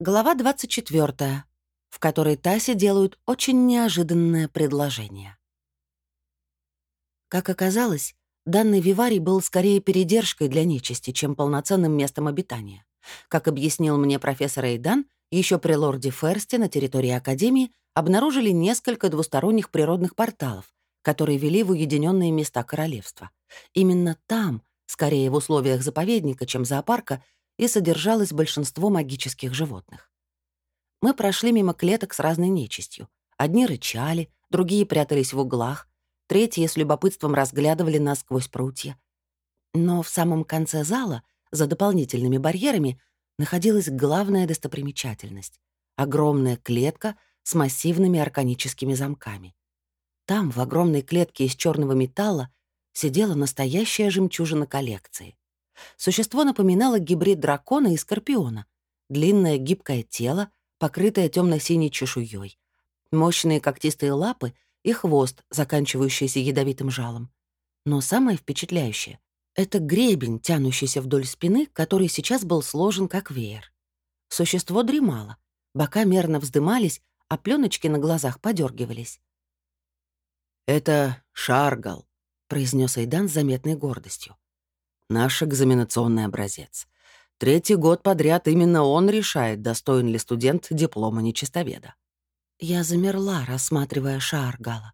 Глава 24, в которой Тасе делают очень неожиданное предложение. Как оказалось, данный виварий был скорее передержкой для нечисти, чем полноценным местом обитания. Как объяснил мне профессор Эйдан, еще при лорде Ферсте на территории Академии обнаружили несколько двусторонних природных порталов, которые вели в уединенные места королевства. Именно там, скорее в условиях заповедника, чем зоопарка, и содержалось большинство магических животных. Мы прошли мимо клеток с разной нечистью. Одни рычали, другие прятались в углах, третьи с любопытством разглядывали нас сквозь прутья. Но в самом конце зала, за дополнительными барьерами, находилась главная достопримечательность — огромная клетка с массивными арканическими замками. Там, в огромной клетке из черного металла, сидела настоящая жемчужина коллекции. Существо напоминало гибрид дракона и скорпиона. Длинное гибкое тело, покрытое темно-синей чешуей, мощные когтистые лапы и хвост, заканчивающийся ядовитым жалом. Но самое впечатляющее — это гребень, тянущийся вдоль спины, который сейчас был сложен как веер. Существо дремало, бока мерно вздымались, а пленочки на глазах подергивались. «Это Шаргал», — произнес Айдан с заметной гордостью наш экзаменационный образец. Третий год подряд именно он решает, достоин ли студент диплома нечистоведа. Я замерла, рассматривая Шааргала.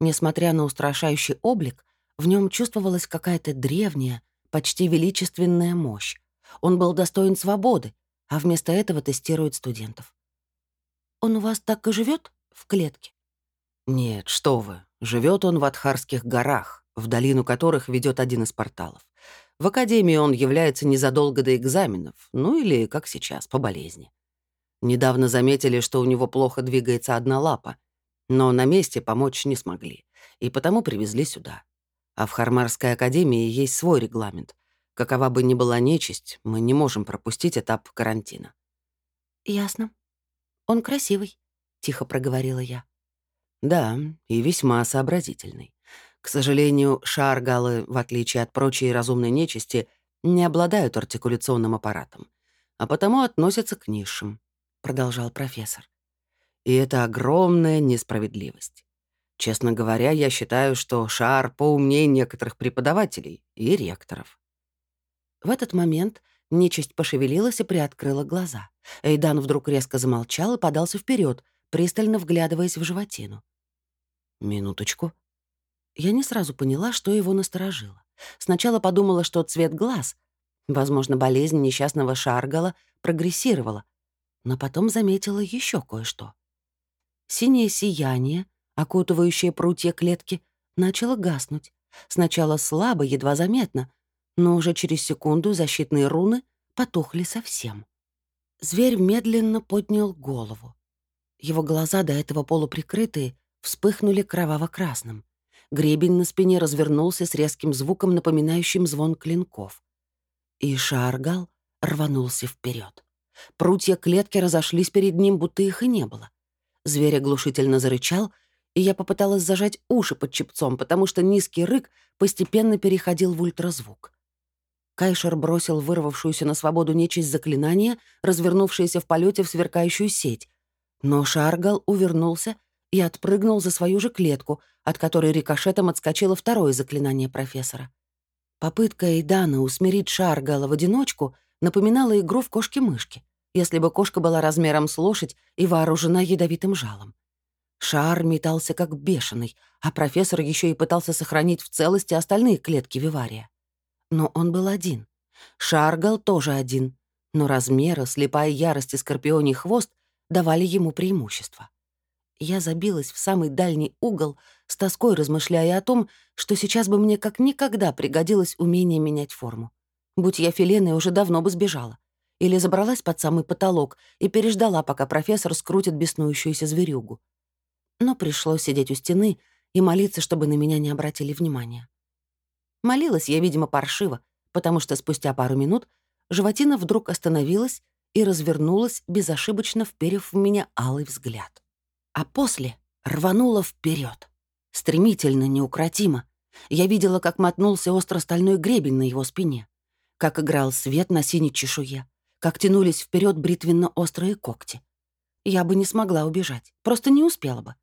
Несмотря на устрашающий облик, в нем чувствовалась какая-то древняя, почти величественная мощь. Он был достоин свободы, а вместо этого тестирует студентов. «Он у вас так и живет в клетке?» «Нет, что вы. Живет он в Адхарских горах, в долину которых ведет один из порталов. В академии он является незадолго до экзаменов, ну или, как сейчас, по болезни. Недавно заметили, что у него плохо двигается одна лапа, но на месте помочь не смогли, и потому привезли сюда. А в Хармарской академии есть свой регламент. Какова бы ни была нечисть, мы не можем пропустить этап карантина. «Ясно. Он красивый», — тихо проговорила я. «Да, и весьма сообразительный. К сожалению, шаргалы, в отличие от прочей разумной нечисти, не обладают артикуляционным аппаратом, а потому относятся к низшим, — продолжал профессор. И это огромная несправедливость. Честно говоря, я считаю, что Шар поумнее некоторых преподавателей и ректоров. В этот момент нечисть пошевелилась и приоткрыла глаза. Эйдан вдруг резко замолчал и подался вперед, пристально вглядываясь в животину. «Минуточку», я не сразу поняла, что его насторожило. Сначала подумала, что цвет глаз, возможно, болезнь несчастного Шаргала, прогрессировала, но потом заметила еще кое-что. Синее сияние, окутывающее прутья клетки, начало гаснуть. Сначала слабо, едва заметно, но уже через секунду защитные руны потухли совсем. Зверь медленно поднял голову. Его глаза, до этого полуприкрытые, вспыхнули кроваво-красным. Гребень на спине развернулся с резким звуком, напоминающим звон клинков. И Шаргал рванулся вперед. Прутья клетки разошлись перед ним, будто их и не было. Зверь оглушительно зарычал, и я попыталась зажать уши под чепцом, потому что низкий рык постепенно переходил в ультразвук. Кайшер бросил вырвавшуюся на свободу нечисть заклинание, развернувшееся в полете в сверкающую сеть. Но Шаргал увернулся и отпрыгнул за свою же клетку, от которой рикошетом отскочило второе заклинание профессора. Попытка Эйдана усмирить Шаргала в одиночку напоминала игру в кошки-мышки, если бы кошка была размером с лошадь и вооружена ядовитым жалом. Шар метался как бешеный, а профессор еще и пытался сохранить в целости остальные клетки Вивария. Но он был один. Шаргал тоже один, но размеры, слепая ярость и скорпионий хвост давали ему преимущество. Я забилась в самый дальний угол, с тоской размышляя о том, что сейчас бы мне как никогда пригодилось умение менять форму. Будь я Филеной, уже давно бы сбежала. Или забралась под самый потолок и переждала, пока профессор скрутит беснующуюся зверюгу. Но пришлось сидеть у стены и молиться, чтобы на меня не обратили внимания. Молилась я, видимо, паршиво, потому что спустя пару минут животина вдруг остановилась и развернулась, безошибочно вперев в меня алый взгляд а после рванула вперед, Стремительно, неукротимо. Я видела, как мотнулся остро-стальной гребень на его спине, как играл свет на синей чешуе, как тянулись вперед бритвенно-острые когти. Я бы не смогла убежать, просто не успела бы.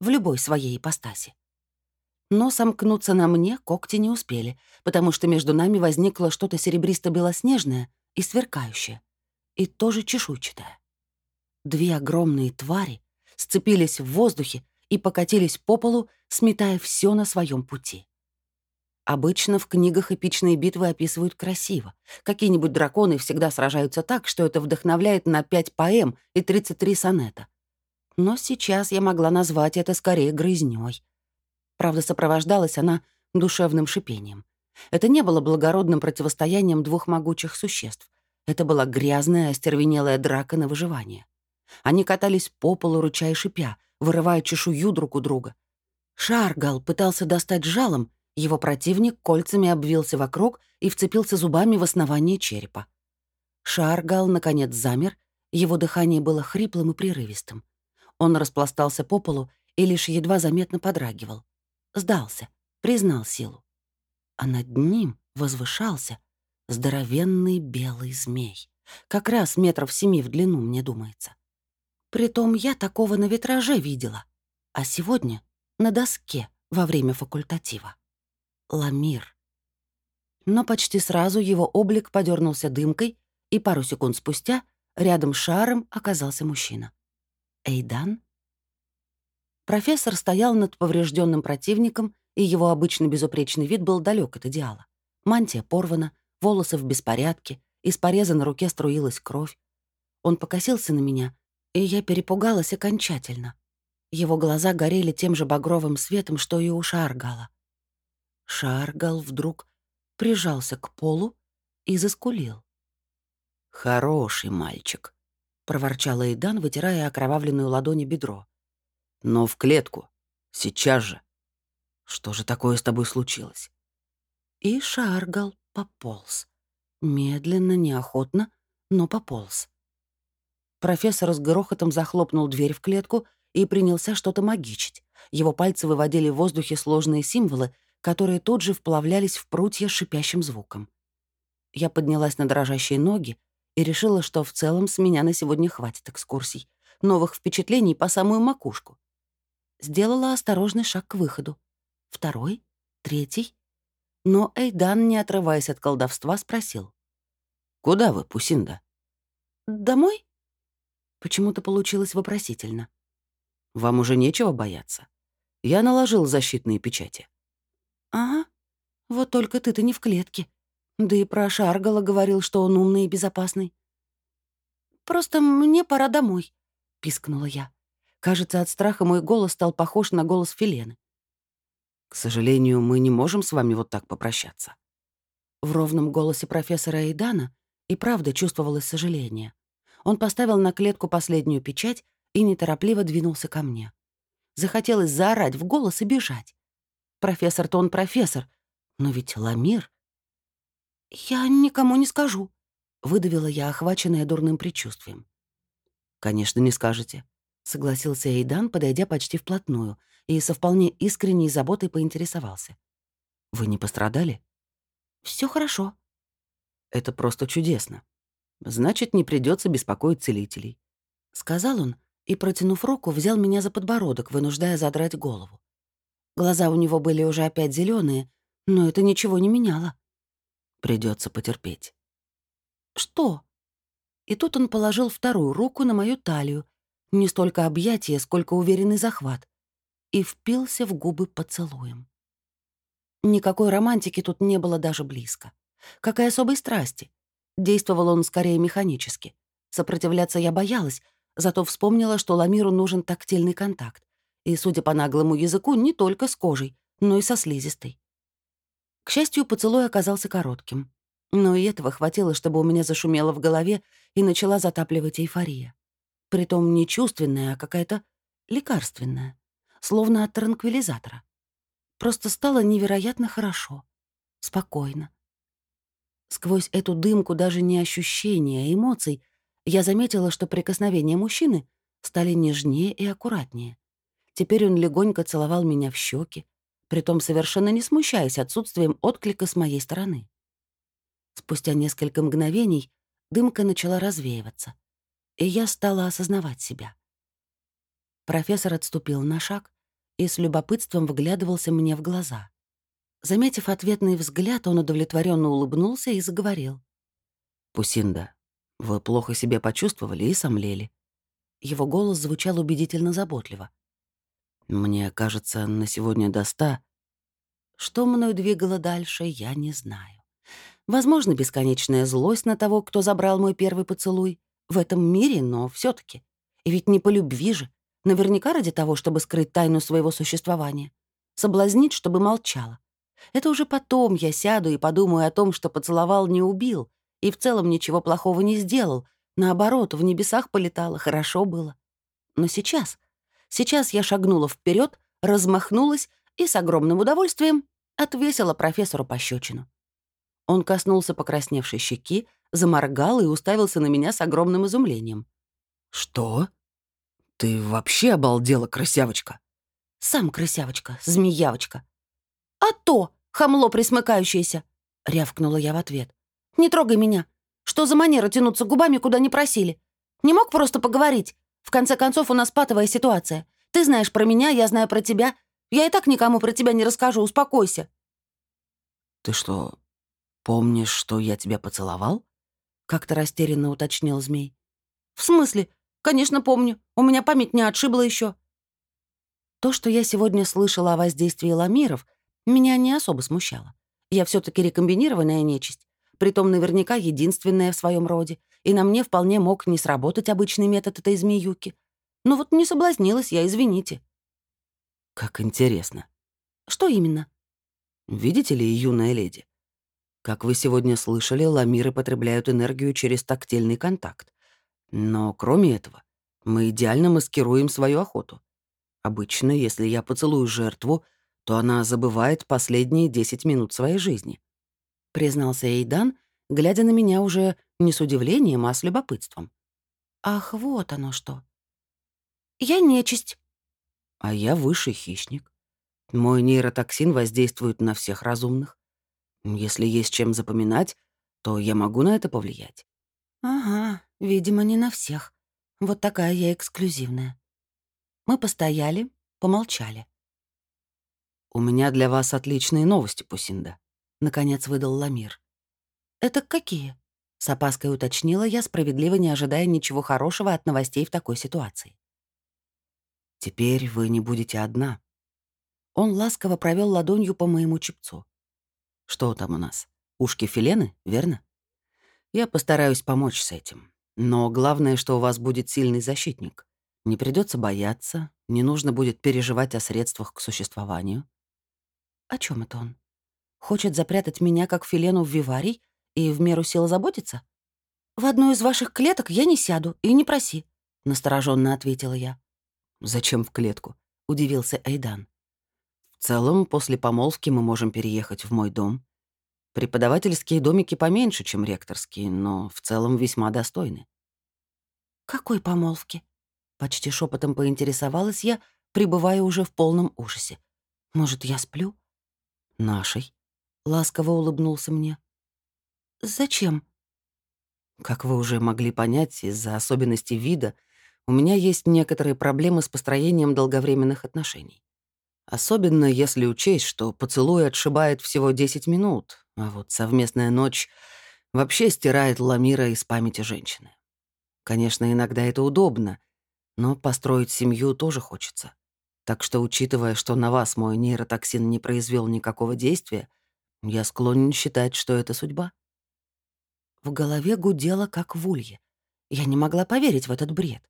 В любой своей ипостаси. Но сомкнуться на мне когти не успели, потому что между нами возникло что-то серебристо-белоснежное и сверкающее, и тоже чешуйчатое. Две огромные твари сцепились в воздухе и покатились по полу, сметая все на своем пути. Обычно в книгах эпичные битвы описывают красиво. Какие-нибудь драконы всегда сражаются так, что это вдохновляет на 5 поэм и 33 сонета. Но сейчас я могла назвать это скорее грызнёй. Правда, сопровождалась она душевным шипением. Это не было благородным противостоянием двух могучих существ. Это была грязная, остервенелая драка на выживание. Они катались по полу, рыча и шипя, вырывая чешую друг у друга. Шаргал пытался достать жалом, его противник кольцами обвился вокруг и вцепился зубами в основание черепа. Шаргал, наконец, замер, его дыхание было хриплым и прерывистым. Он распластался по полу и лишь едва заметно подрагивал. Сдался, признал силу. А над ним возвышался здоровенный белый змей. Как раз метров семи в длину, мне думается. Притом я такого на витраже видела, а сегодня на доске во время факультатива. Ламир. Но почти сразу его облик подернулся дымкой, и пару секунд спустя рядом с шаром оказался мужчина. Эйдан? Профессор стоял над поврежденным противником, и его обычно безупречный вид был далек от идеала. Мантия порвана, волосы в беспорядке, из пореза на руке струилась кровь. Он покосился на меня, и я перепугалась окончательно. Его глаза горели тем же багровым светом, что и у Шаргала. Шаргал вдруг прижался к полу и заскулил. «Хороший мальчик», — проворчал Эйдан, вытирая окровавленную ладони бедро. «Но в клетку. Сейчас же. Что же такое с тобой случилось?» И Шаргал пополз. Медленно, неохотно, но пополз. Профессор с грохотом захлопнул дверь в клетку и принялся что-то магичить. Его пальцы выводили в воздухе сложные символы, которые тут же вплавлялись в прутья шипящим звуком. Я поднялась на дрожащие ноги и решила, что в целом с меня на сегодня хватит экскурсий, новых впечатлений по самую макушку. Сделала осторожный шаг к выходу. Второй, третий. Но Эйдан, не отрываясь от колдовства, спросил. «Куда вы, Пусинда?» «Домой?» Почему-то получилось вопросительно. «Вам уже нечего бояться. Я наложил защитные печати». «Ага. Вот только ты-то не в клетке. Да и про Шаргала говорил, что он умный и безопасный». «Просто мне пора домой», — пискнула я. Кажется, от страха мой голос стал похож на голос Филены. «К сожалению, мы не можем с вами вот так попрощаться». В ровном голосе профессора Эйдана и правда чувствовалось сожаление. Он поставил на клетку последнюю печать и неторопливо двинулся ко мне. Захотелось заорать в голос и бежать. Профессор-то он профессор, но ведь Ламир... «Я никому не скажу», — выдавила я, охваченная дурным предчувствием. «Конечно, не скажете», — согласился Эйдан, подойдя почти вплотную, и со вполне искренней заботой поинтересовался. «Вы не пострадали?» Все хорошо». «Это просто чудесно. Значит, не придется беспокоить целителей», — сказал он и, протянув руку, взял меня за подбородок, вынуждая задрать голову. Глаза у него были уже опять зеленые, но это ничего не меняло. Придется потерпеть. «Что?» И тут он положил вторую руку на мою талию, не столько объятие, сколько уверенный захват, и впился в губы поцелуем. Никакой романтики тут не было даже близко. Какой особой страсти. Действовал он скорее механически. Сопротивляться я боялась, зато вспомнила, что Ламиру нужен тактильный контакт. И, судя по наглому языку, не только с кожей, но и со слизистой. К счастью, поцелуй оказался коротким. Но и этого хватило, чтобы у меня зашумело в голове и начала затапливать эйфория. Притом не чувственная, а какая-то лекарственная, словно от транквилизатора. Просто стало невероятно хорошо, спокойно, Сквозь эту дымку даже не ощущения, а эмоций я заметила, что прикосновения мужчины стали нежнее и аккуратнее. Теперь он легонько целовал меня в щеки, притом совершенно не смущаясь отсутствием отклика с моей стороны. Спустя несколько мгновений Дымка начала развеиваться, и я стала осознавать себя. Профессор отступил на шаг и с любопытством выглядывался мне в глаза. Заметив ответный взгляд, он удовлетворенно улыбнулся и заговорил. «Пусинда, вы плохо себя почувствовали и сомлели». Его голос звучал убедительно заботливо. «Мне кажется, на сегодня до ста...» Что мною двигало дальше, я не знаю. Возможно, бесконечная злость на того, кто забрал мой первый поцелуй. В этом мире, но все таки И ведь не по любви же. Наверняка ради того, чтобы скрыть тайну своего существования. Соблазнить, чтобы молчала. Это уже потом я сяду и подумаю о том, что поцеловал не убил, и в целом ничего плохого не сделал. Наоборот, в небесах полетало, хорошо было. Но сейчас, сейчас я шагнула вперед, размахнулась и с огромным удовольствием отвесила профессору пощечину. Он коснулся покрасневшей щеки, заморгал и уставился на меня с огромным изумлением. «Что? Ты вообще обалдела, красявочка?» «Сам красявочка, змеявочка». «А то, хамло присмыкающееся!» — рявкнула я в ответ. «Не трогай меня. Что за манера тянуться губами, куда не просили? Не мог просто поговорить? В конце концов, у нас патовая ситуация. Ты знаешь про меня, я знаю про тебя. Я и так никому про тебя не расскажу, успокойся». «Ты что, помнишь, что я тебя поцеловал?» — как-то растерянно уточнил змей. «В смысле? Конечно, помню. У меня память не отшибла еще. То, что я сегодня слышала о воздействии ламиров, меня не особо смущало. Я все таки рекомбинированная нечисть, притом наверняка единственная в своем роде, и на мне вполне мог не сработать обычный метод этой змеюки. Но вот не соблазнилась я, извините. Как интересно. Что именно? Видите ли, юная леди? Как вы сегодня слышали, ламиры потребляют энергию через тактильный контакт. Но кроме этого, мы идеально маскируем свою охоту. Обычно, если я поцелую жертву, то она забывает последние 10 минут своей жизни. Признался Эйдан, глядя на меня уже не с удивлением, а с любопытством. «Ах, вот оно что!» «Я нечисть», а я высший хищник. Мой нейротоксин воздействует на всех разумных. Если есть чем запоминать, то я могу на это повлиять. Ага, видимо, не на всех. Вот такая я эксклюзивная. Мы постояли, помолчали. «У меня для вас отличные новости, Пусинда», — наконец выдал Ламир. «Это какие?» — с опаской уточнила я, справедливо не ожидая ничего хорошего от новостей в такой ситуации. Теперь вы не будете одна. Он ласково провел ладонью по моему чепцу. Что там у нас? Ушки филены, верно? Я постараюсь помочь с этим. Но главное, что у вас будет сильный защитник. Не придется бояться, не нужно будет переживать о средствах к существованию. О чем это он? Хочет запрятать меня, как филену в виварий, и в меру сил заботиться? В одну из ваших клеток я не сяду, и не проси, — настороженно ответила я. «Зачем в клетку?» — удивился Эйдан. «В целом, после помолвки мы можем переехать в мой дом. Преподавательские домики поменьше, чем ректорские, но в целом весьма достойны». «Какой помолвки?» — почти шепотом поинтересовалась я, пребывая уже в полном ужасе. «Может, я сплю?» «Нашей», — ласково улыбнулся мне. «Зачем?» Как вы уже могли понять, из-за особенностей вида — у меня есть некоторые проблемы с построением долговременных отношений. Особенно если учесть, что поцелуй отшибает всего 10 минут, а вот совместная ночь вообще стирает ламира из памяти женщины. Конечно, иногда это удобно, но построить семью тоже хочется. Так что, учитывая, что на вас мой нейротоксин не произвел никакого действия, я склонен считать, что это судьба. В голове гудело, как в улье. Я не могла поверить в этот бред.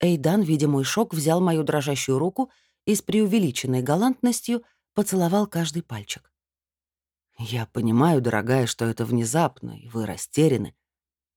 Эйдан, видя мой шок, взял мою дрожащую руку и с преувеличенной галантностью поцеловал каждый пальчик. «Я понимаю, дорогая, что это внезапно, и вы растеряны.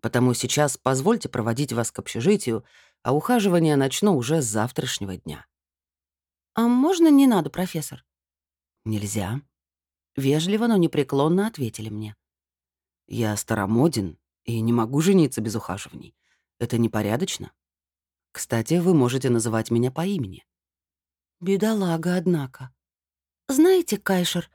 Потому сейчас позвольте проводить вас к общежитию, а ухаживание начну уже с завтрашнего дня». «А можно не надо, профессор?» «Нельзя». Вежливо, но непреклонно ответили мне. «Я старомоден и не могу жениться без ухаживаний. Это непорядочно». Кстати, вы можете называть меня по имени». «Бедолага, однако». «Знаете, Кайшер,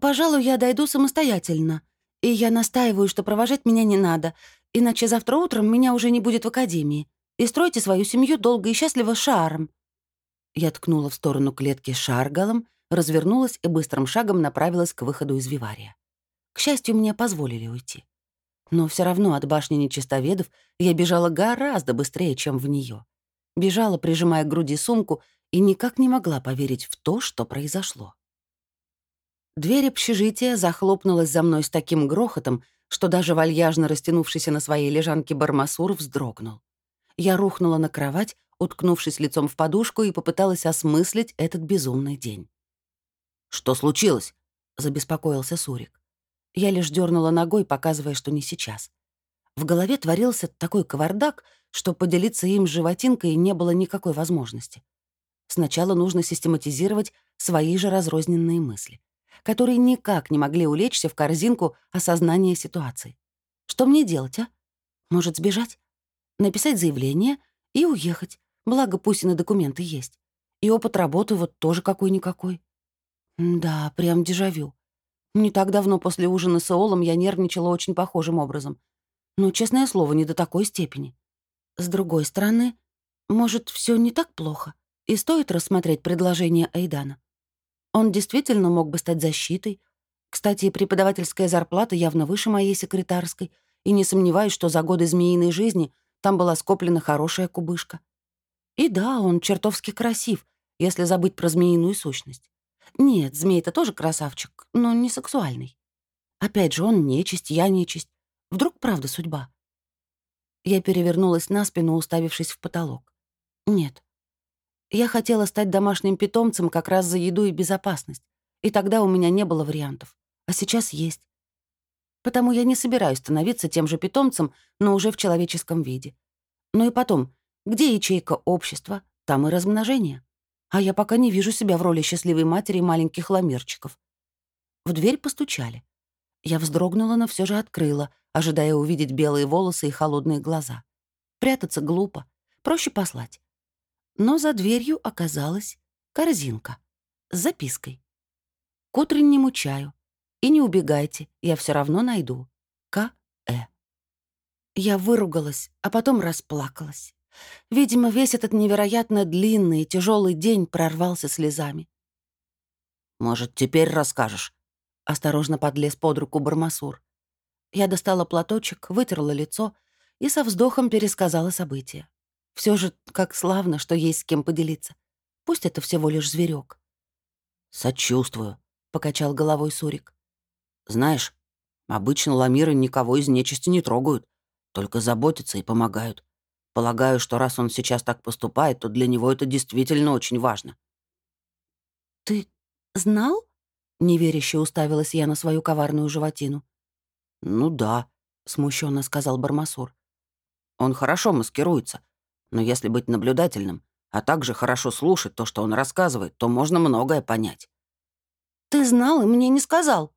пожалуй, я дойду самостоятельно. И я настаиваю, что провожать меня не надо. Иначе завтра утром меня уже не будет в академии. И стройте свою семью долго и счастливо с Шааром». Я ткнула в сторону клетки Шаргалом, развернулась и быстрым шагом направилась к выходу из вивария. К счастью, мне позволили уйти. Но все равно от башни нечистоведов я бежала гораздо быстрее, чем в нее. Бежала, прижимая к груди сумку, и никак не могла поверить в то, что произошло. Дверь общежития захлопнулась за мной с таким грохотом, что даже вальяжно растянувшийся на своей лежанке Бармасур вздрогнул. Я рухнула на кровать, уткнувшись лицом в подушку, и попыталась осмыслить этот безумный день. «Что случилось?» — забеспокоился Сурик. Я лишь дернула ногой, показывая, что не сейчас. В голове творился такой кавардак, что поделиться им животинкой не было никакой возможности. Сначала нужно систематизировать свои же разрозненные мысли, которые никак не могли улечься в корзинку осознания ситуации. Что мне делать, а? Может, сбежать? Написать заявление и уехать. Благо, пусть и на документы есть. И опыт работы вот тоже какой-никакой. Да, прям дежавю. Не так давно после ужина с Эолом я нервничала очень похожим образом. Но, честное слово, не до такой степени. С другой стороны, может, все не так плохо? И стоит рассмотреть предложение Эйдана. Он действительно мог бы стать защитой. Кстати, преподавательская зарплата явно выше моей секретарской, и не сомневаюсь, что за годы змеиной жизни там была скоплена хорошая кубышка. И да, он чертовски красив, если забыть про змеиную сущность. Нет, змей-то тоже красавчик, но не сексуальный. Опять же, он нечисть, я нечисть. Вдруг правда судьба? Я перевернулась на спину, уставившись в потолок. Нет, я хотела стать домашним питомцем как раз за еду и безопасность, и тогда у меня не было вариантов. А сейчас есть. Потому я не собираюсь становиться тем же питомцем, но уже в человеческом виде. Ну и потом, где ячейка общества, там и размножение. А я пока не вижу себя в роли счастливой матери маленьких ламерчиков. В дверь постучали. Я вздрогнула, но все же открыла, ожидая увидеть белые волосы и холодные глаза. Прятаться глупо. Проще послать но за дверью оказалась корзинка с запиской. К утреннему чаю. И не убегайте, я все равно найду. К.Э. Я выругалась, а потом расплакалась. Видимо, весь этот невероятно длинный и тяжелый день прорвался слезами. «Может, теперь расскажешь?» — осторожно подлез под руку Бармасур. Я достала платочек, вытерла лицо и со вздохом пересказала события. Все же, как славно, что есть с кем поделиться. Пусть это всего лишь зверек. «Сочувствую», — покачал головой Сурик. «Знаешь, обычно ламиры никого из нечисти не трогают, только заботятся и помогают. Полагаю, что раз он сейчас так поступает, то для него это действительно очень важно». «Ты знал?» — неверяще уставилась я на свою коварную животину. «Ну да», — смущенно сказал Бармасур. «Он хорошо маскируется, но если быть наблюдательным, а также хорошо слушать то, что он рассказывает, то можно многое понять. «Ты знал и мне не сказал».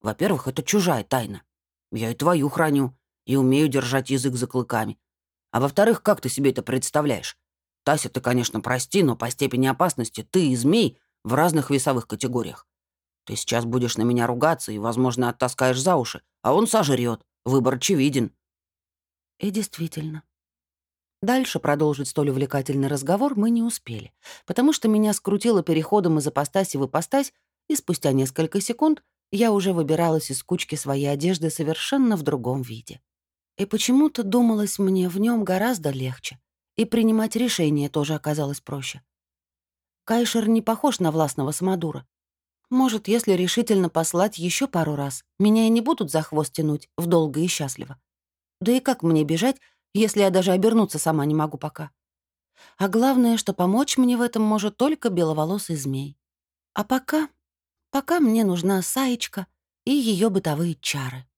«Во-первых, это чужая тайна. Я и твою храню, и умею держать язык за клыками. А во-вторых, как ты себе это представляешь? Тася, ты, конечно, прости, но по степени опасности ты и змей в разных весовых категориях. Ты сейчас будешь на меня ругаться и, возможно, оттаскаешь за уши, а он сожрет. Выбор очевиден». И действительно, Дальше продолжить столь увлекательный разговор мы не успели, потому что меня скрутило переходом из апостаси в ипостась, и спустя несколько секунд я уже выбиралась из кучки своей одежды совершенно в другом виде. И почему-то думалось мне в нем гораздо легче, и принимать решения тоже оказалось проще. Кайшер не похож на властного самодура. Может, если решительно послать еще пару раз, меня и не будут за хвост тянуть в долго и счастливо. Да и как мне бежать, если я даже обернуться сама не могу пока. А главное, что помочь мне в этом может только беловолосый змей. А пока... Пока мне нужна Саечка и ее бытовые чары.